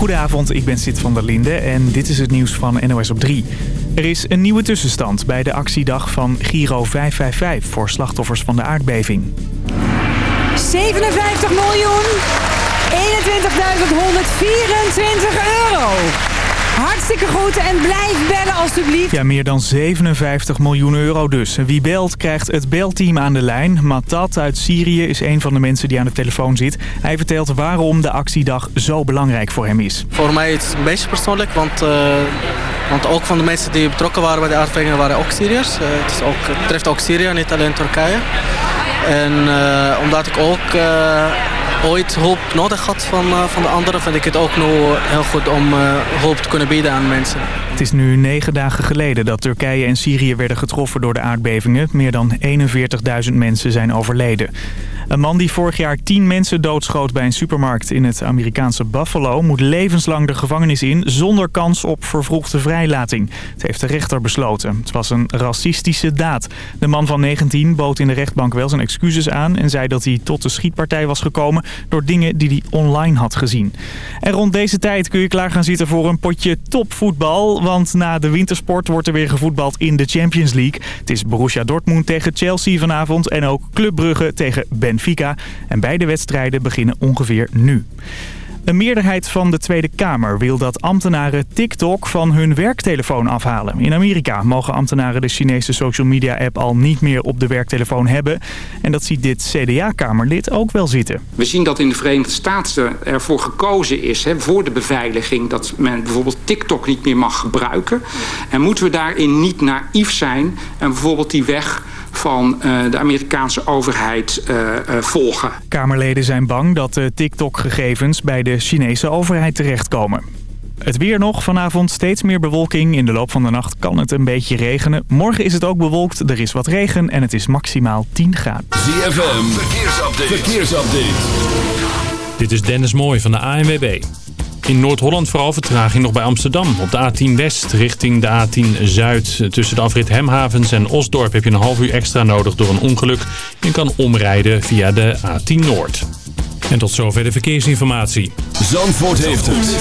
Goedenavond, ik ben Sid van der Linde en dit is het nieuws van NOS op 3. Er is een nieuwe tussenstand bij de actiedag van Giro 555 voor slachtoffers van de aardbeving. 57 miljoen 21.124 euro. Hartstikke goed en blijf bellen alstublieft. Ja, meer dan 57 miljoen euro dus. Wie belt krijgt het belteam aan de lijn. Matat uit Syrië is een van de mensen die aan de telefoon zit. Hij vertelt waarom de actiedag zo belangrijk voor hem is. Voor mij is het een beetje persoonlijk, want, uh, want ook van de mensen die betrokken waren bij de aardbevingen waren ook Syriërs. Uh, het, is ook, het treft ook Syrië, niet alleen Turkije. En uh, omdat ik ook ooit hulp nodig had van, uh, van de anderen... vind ik het ook nu heel goed om hulp te kunnen bieden aan mensen. Het is nu negen dagen geleden dat Turkije en Syrië werden getroffen door de aardbevingen. Meer dan 41.000 mensen zijn overleden. Een man die vorig jaar tien mensen doodschoot bij een supermarkt in het Amerikaanse Buffalo... moet levenslang de gevangenis in zonder kans op vervroegde vrijlating. Het heeft de rechter besloten. Het was een racistische daad. De man van 19 bood in de rechtbank wel zijn excuses aan... en zei dat hij tot de schietpartij was gekomen door dingen die hij online had gezien. En rond deze tijd kun je klaar gaan zitten voor een potje topvoetbal... want na de wintersport wordt er weer gevoetbald in de Champions League. Het is Borussia Dortmund tegen Chelsea vanavond en ook Club Brugge tegen En beide wedstrijden beginnen ongeveer nu. Een meerderheid van de Tweede Kamer wil dat ambtenaren TikTok van hun werktelefoon afhalen. In Amerika mogen ambtenaren de Chinese social media app al niet meer op de werktelefoon hebben. En dat ziet dit CDA-kamerlid ook wel zitten. We zien dat in de Verenigde Staten ervoor gekozen is, hè, voor de beveiliging, dat men bijvoorbeeld TikTok niet meer mag gebruiken. En moeten we daarin niet naïef zijn en bijvoorbeeld die weg van uh, de Amerikaanse overheid uh, uh, volgen. Kamerleden zijn bang dat de TikTok-gegevens bij de Chinese overheid terechtkomen. Het weer nog. Vanavond steeds meer bewolking. In de loop van de nacht kan het een beetje regenen. Morgen is het ook bewolkt. Er is wat regen en het is maximaal 10 graden. ZFM. Verkeersupdate. Verkeersupdate. Dit is Dennis Mooij van de ANWB. In Noord-Holland vooral vertraging nog bij Amsterdam. Op de A10 West richting de A10 Zuid. Tussen de afrit Hemhavens en Osdorp heb je een half uur extra nodig door een ongeluk. Je kan omrijden via de A10 Noord. En tot zover de verkeersinformatie. Zandvoort heeft het.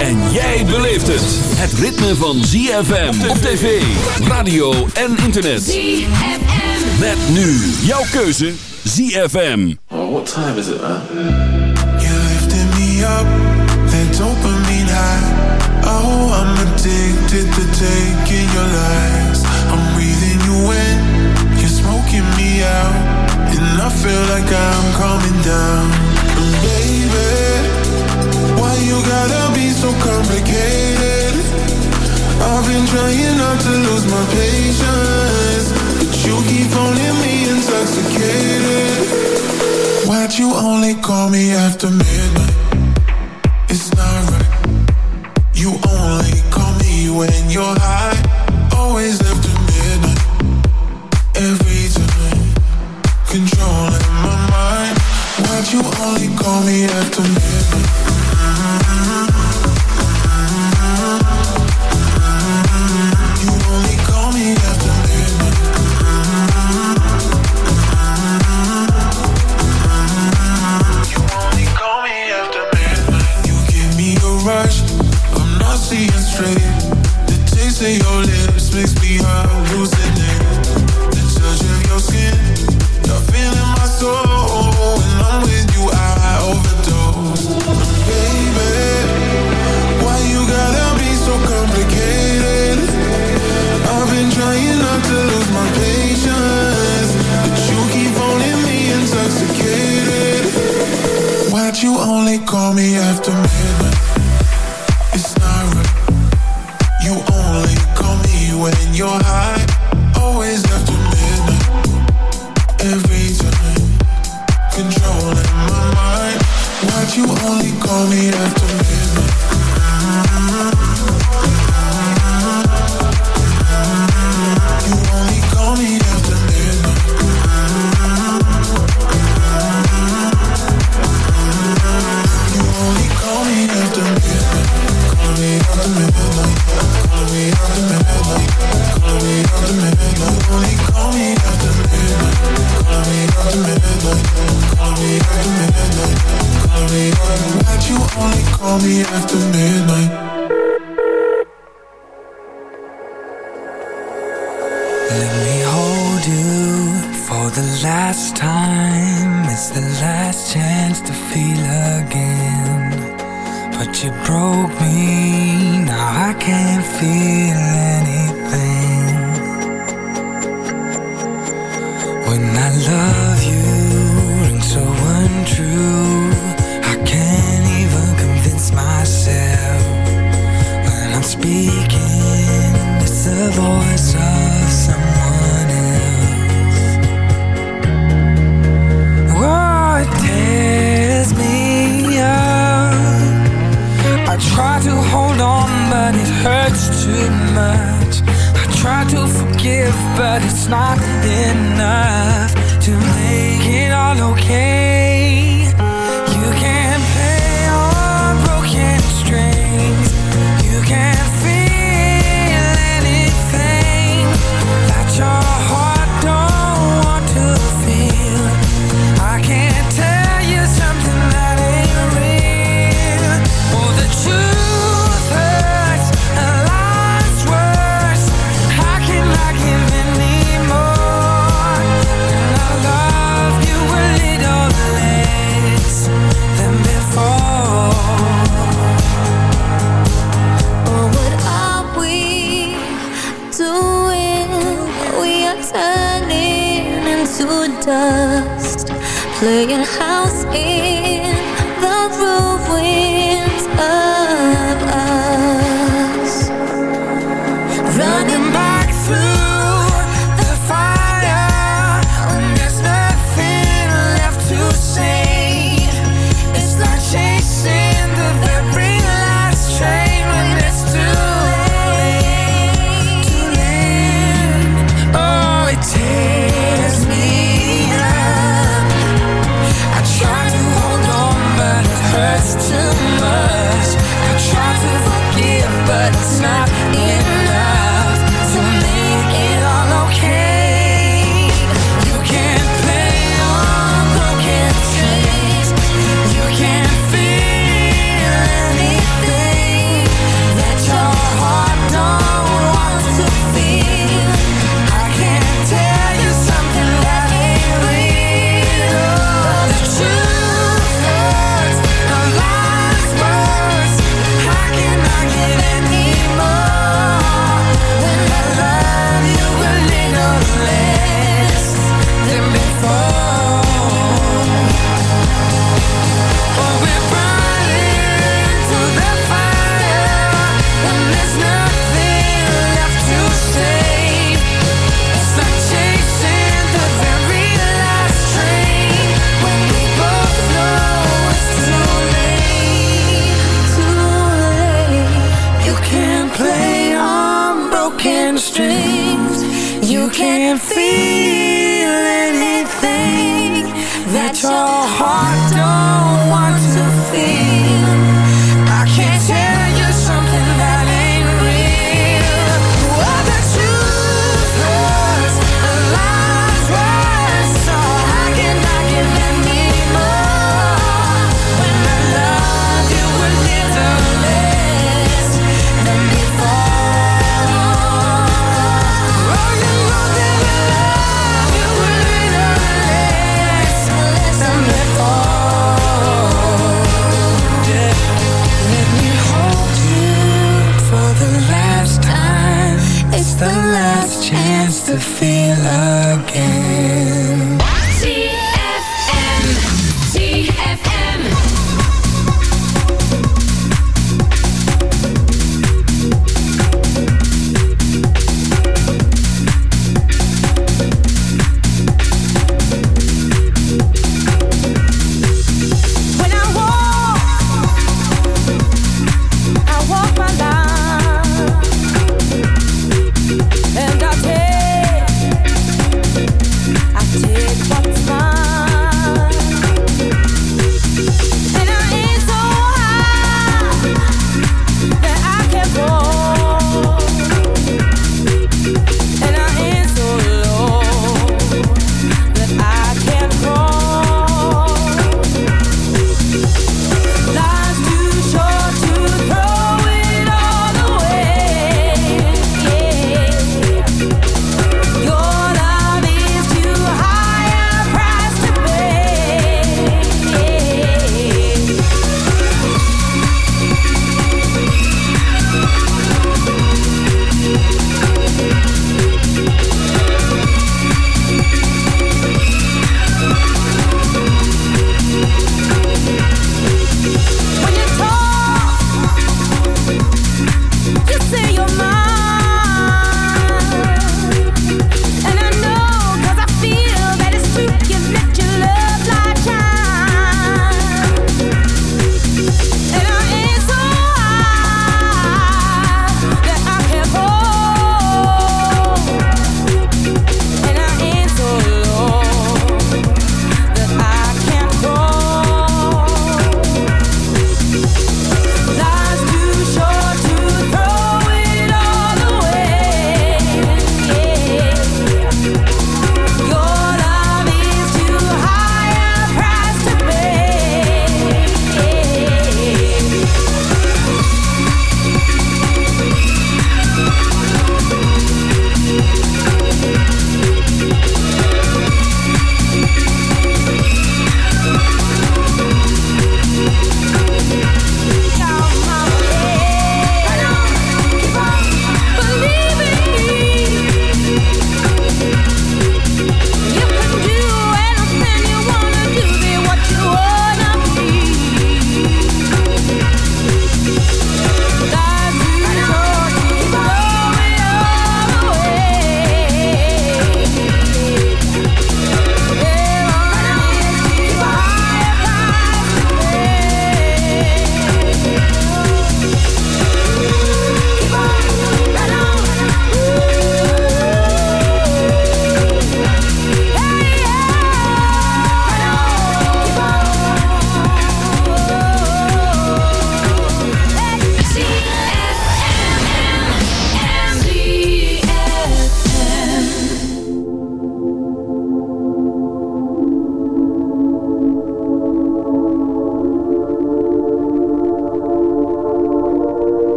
En jij beleeft het. Het ritme van ZFM op tv, radio en internet. ZFM. Met nu jouw keuze ZFM. Oh, what time is it, man? You lifted me up. Dopamine high. Oh, I'm addicted to taking your lies. I'm breathing you in, you're smoking me out, and I feel like I'm coming down. And baby, why you gotta be so complicated? I've been trying not to lose my patience, but you keep holding me intoxicated. Why'd you only call me after midnight? You only call me when you're high. Always after midnight. Every time controlling my mind. Why'd you only call me.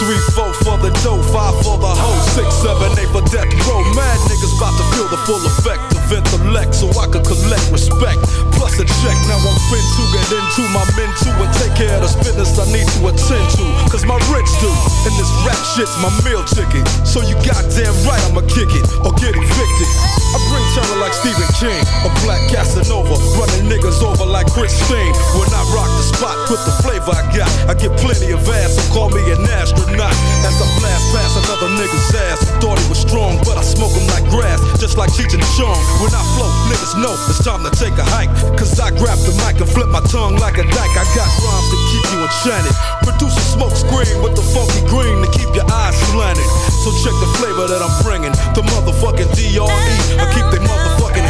three, four for the dough, five for the hoe, six, seven, eight for death row. Mad niggas about to feel the full effect of intellect, so I can collect respect. Plus a check, now I'm fin to get into my men too and take care of the business I need to attend to. Cause my rich do, and this rap shit's my meal ticket. So you goddamn right I'ma kick it or get evicted. I bring terror like Stephen King, a black Casanova, running niggas over like Chris Christine. When I rock the spot with the flavor I got, I get plenty of ass, so call me an astronaut. As I blast past another nigga's ass, thought he was strong, but I smoke him like grass, just like Cheech and Chong. When I flow, niggas know it's time to take a hike. Cause I grab the mic and flip my tongue like a dyke. I got rhymes to keep you enchanted. Produce a smoke screen with the funky green to keep your eyes slanted. So check the flavor that I'm bringing. The motherfucking DRE. I keep they motherfucking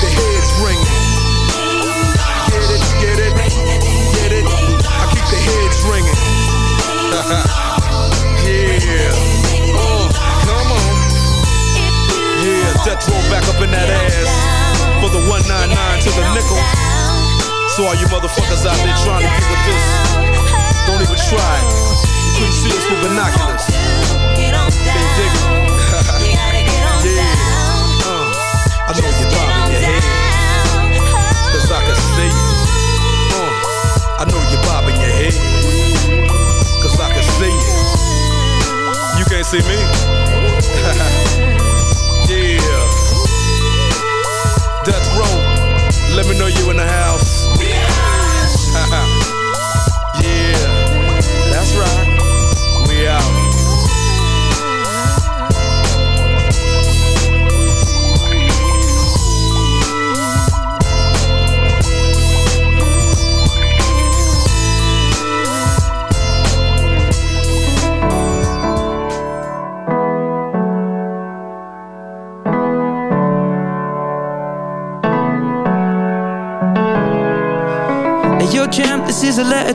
The heads ringing. Get it, get it, get it. I keep the heads ringing. yeah, uh, come on. Yeah, Death Row back up in that ass for the 199 to the nickel. So all you motherfuckers out there trying to get with this, don't even try. You couldn't see us with binoculars. They dig it. yeah. Uh, I know you're. Cause I can see you. Uh, I know you're bobbing your head. Cause I can see you. You can't see me. yeah. Death row. Let me know you in the house.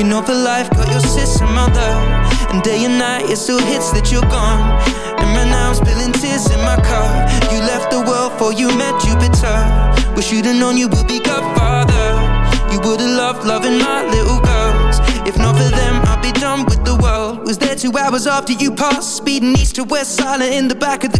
You know for life got your sister mother. And day and night it still hits that you're gone. And right now I'm spilling tears in my car. You left the world for you met Jupiter. Wish you'd have known you would be Godfather. You would've loved loving my little girls. If not for them, I'd be done with the world. Was there two hours after you passed, speeding east to west, silent in the back of the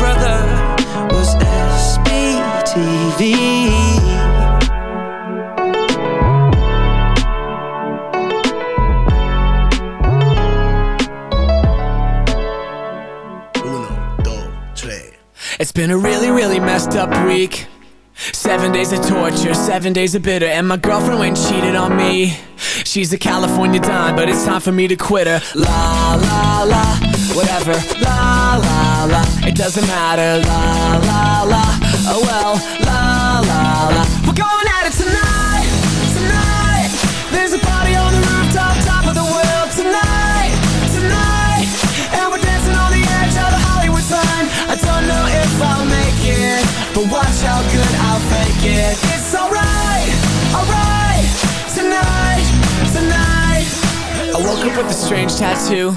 Brother was SBTV. It's been a really, really messed up week. Seven days of torture, seven days of bitter, and my girlfriend went and cheated on me. She's a California dime, but it's time for me to quit her. La la la, whatever. La la la, it doesn't matter. La la la, oh well. La la la, we're going at it tonight, tonight. There's a party on the rooftop, top of the world tonight, tonight. And we're dancing on the edge of the Hollywood sign. I don't know if I'll make it, but watch how good I'll fake it. It's alright, alright, tonight, tonight. I woke up with a strange tattoo.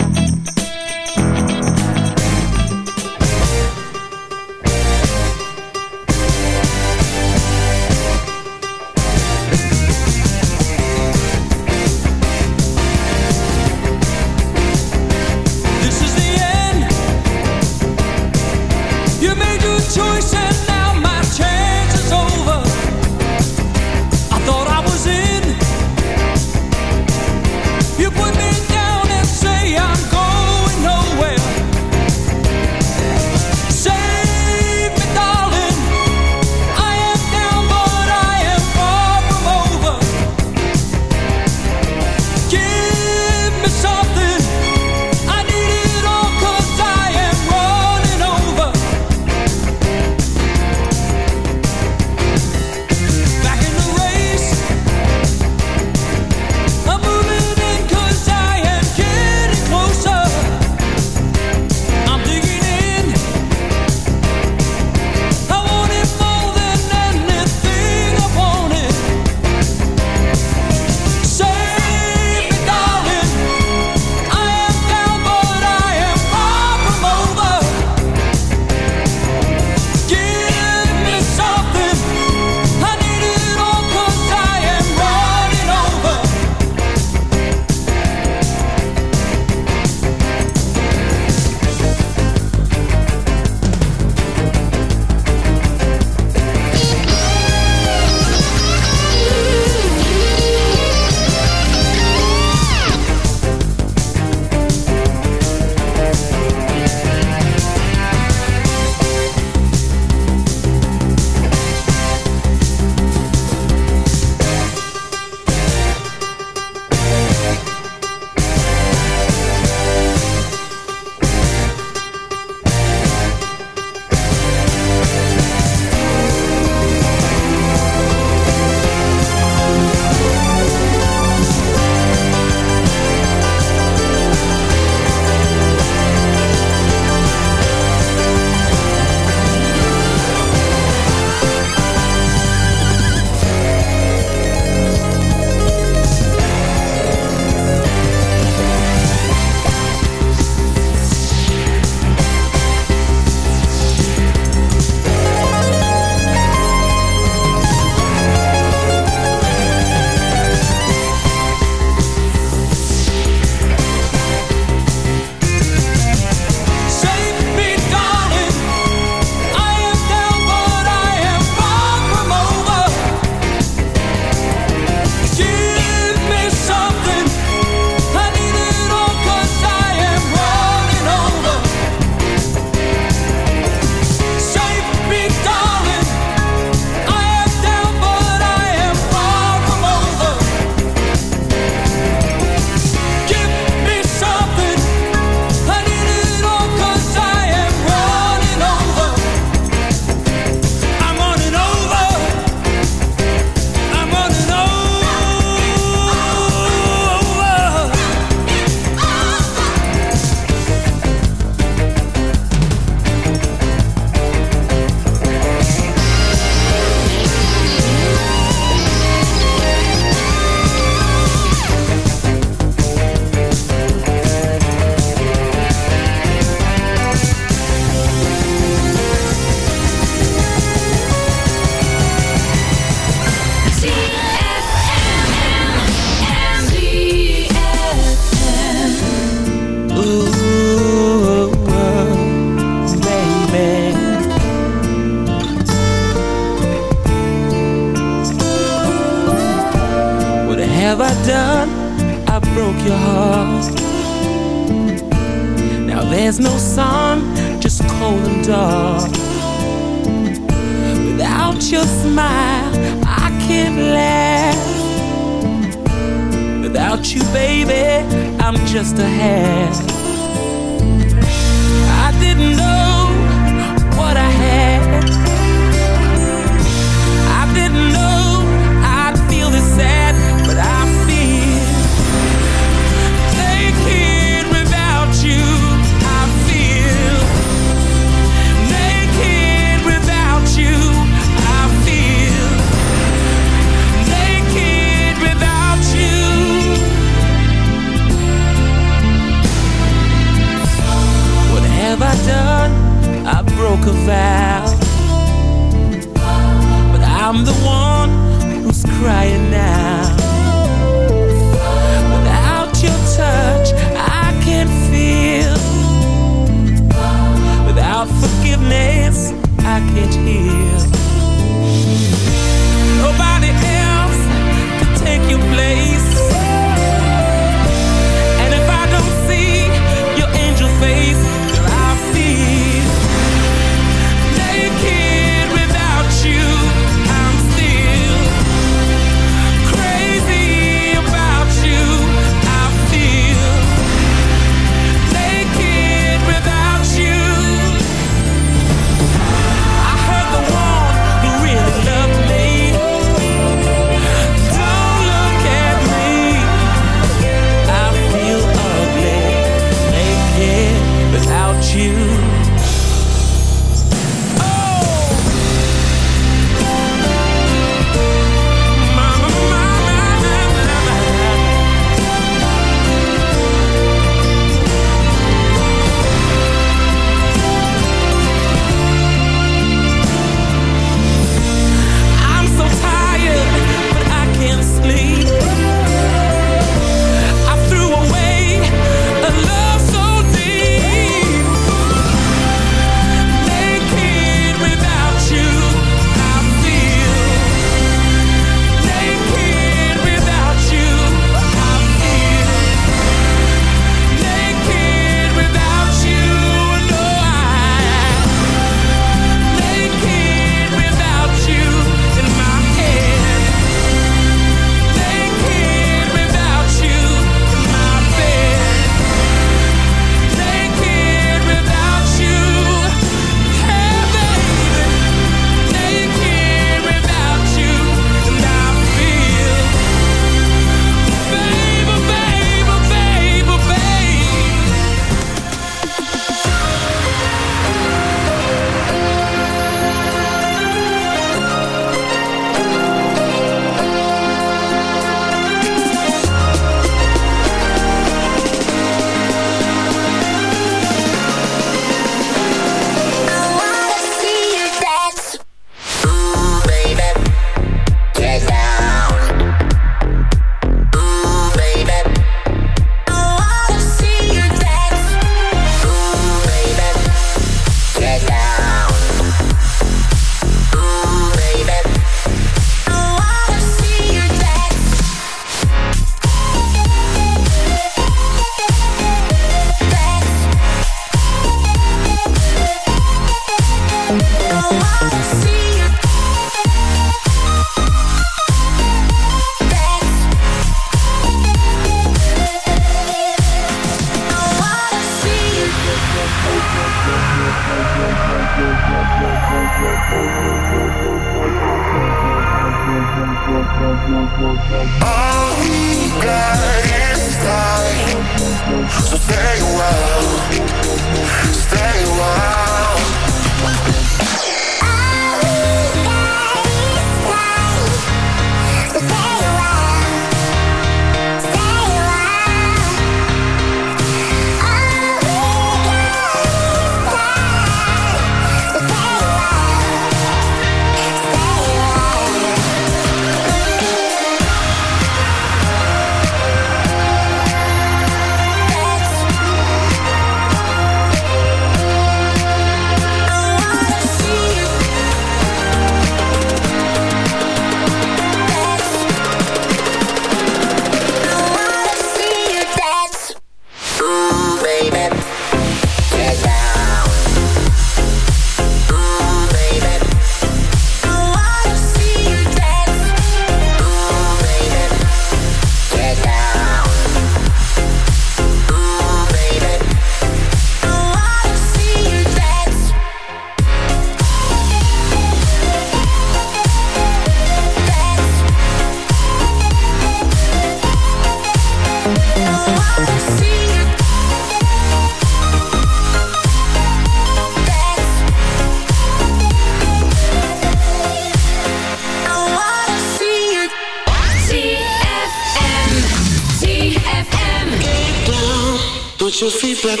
Put